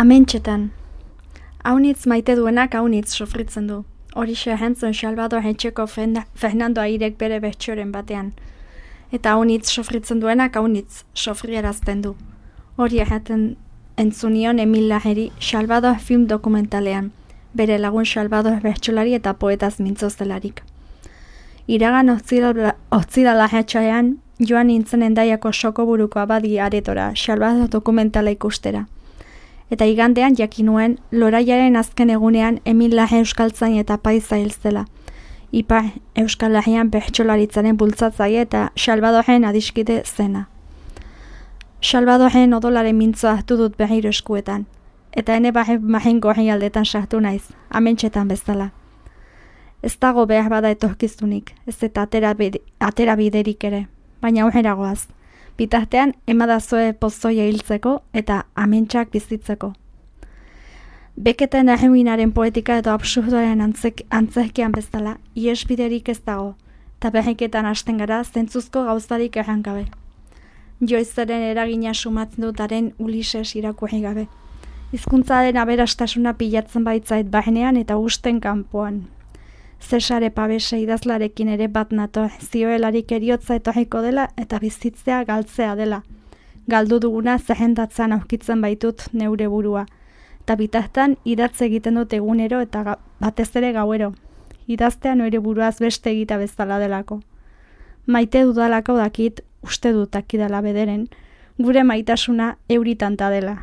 Amentxetan. Haunitz maite duenak haunitz sofritzen du. Hori xe jentzen Salvador Hetxeko Fernando Airek bere betxoren batean. Eta haunitz sofritzen duenak haunitz sofrierazten du. Hori erraten entzunion Emil Laheri Salvador film dokumentalean. Bere lagun Salvador betxolari eta poetaz mintzozelarik. Iragan otzidala hetxoean, joan nintzen endaiako soko buruko abadi aretora, Salvador dokumentala ikustera eta igandean jakinuen loraiaren azken egunean Emil Lahe Euskaltzain eta Paiza hilzela. Ipa Euskal Lahean behtxolaritzaren bultzatzaile eta Salvadoren adiskide zena. Salvadoren odolaren mintzoa hartu dut behir eskuetan, eta ene bahe mahen gorri aldetan sartu naiz, amentsetan bezala. Ez dago behar bada etorkizunik, ez eta atera, atera biderik ere, baina horreragoaz bitartean emadazue pozoia hiltzeko eta amentsak bizitzeko. Beketen erreminaren poetika eta absurdoaren antzek, antzekian bezala, iesbiderik ez dago, eta berriketan hasten gara zentzuzko gauzarik errangabe. Joizaren eragina sumatzen dutaren ulises irakurri gabe. Hizkuntzaren aberastasuna pilatzen baitzait bahenean eta usten kanpoan, Zesare pabese idazlarekin ere bat nato, zioelarik eriotza etorriko dela eta bizitzea galtzea dela. Galdu duguna zehendatzen aurkitzen baitut neure burua. Eta bitartan idatze egiten dut egunero eta batez ere gauero. Idaztea noire buruaz beste egita bezala delako. Maite dudalako dakit, uste dut akidala bederen, gure maitasuna euritanta dela.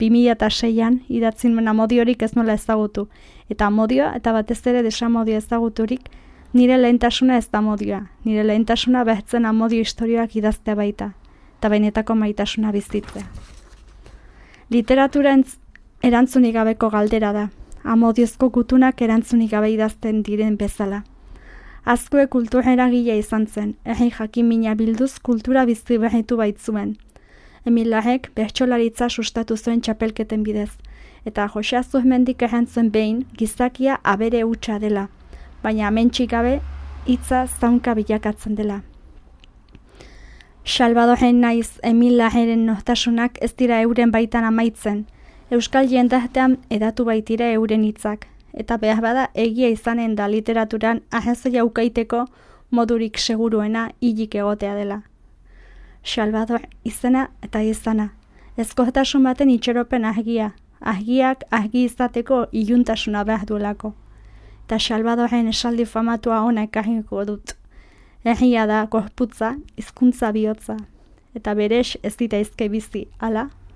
2006an idatzin mena modiorik ez nola ezagutu. Eta modioa eta batez ere desamodio ezaguturik nire lehentasuna ez da modioa. Nire lehentasuna behetzen amodio historioak idaztea baita. Eta bainetako maitasuna bizitzea. Literatura erantzunik gabeko galdera da. Amodiozko gutunak erantzunik gabe idazten diren bezala. Azkue kultura eragile izan zen, egin jakin mina bilduz kultura bizi behitu baitzuen. Emilahek bertxolaritza sustatu zuen txapelketen bidez, eta Josea Zuhmendik errantzuen behin gizakia abere hutsa dela, baina amentxik gabe hitza zaunka bilakatzen dela. Salvadoren naiz Emilaheren nohtasunak ez dira euren baitan amaitzen, Euskal jendartean edatu baitira euren hitzak, eta behar bada egia izanen da literaturan ahazoia ukaiteko modurik seguruena hilik egotea dela. Salvador izena eta izana. Ezkohetasun baten itxeropen ahgia, ahgiak ahgi izateko iluntasuna behar duelako. Eta Salvadoren esaldi famatua ona ekarriko dut. Egia da korputza, hizkuntza bihotza. Eta berex ez dita izke bizi, ala?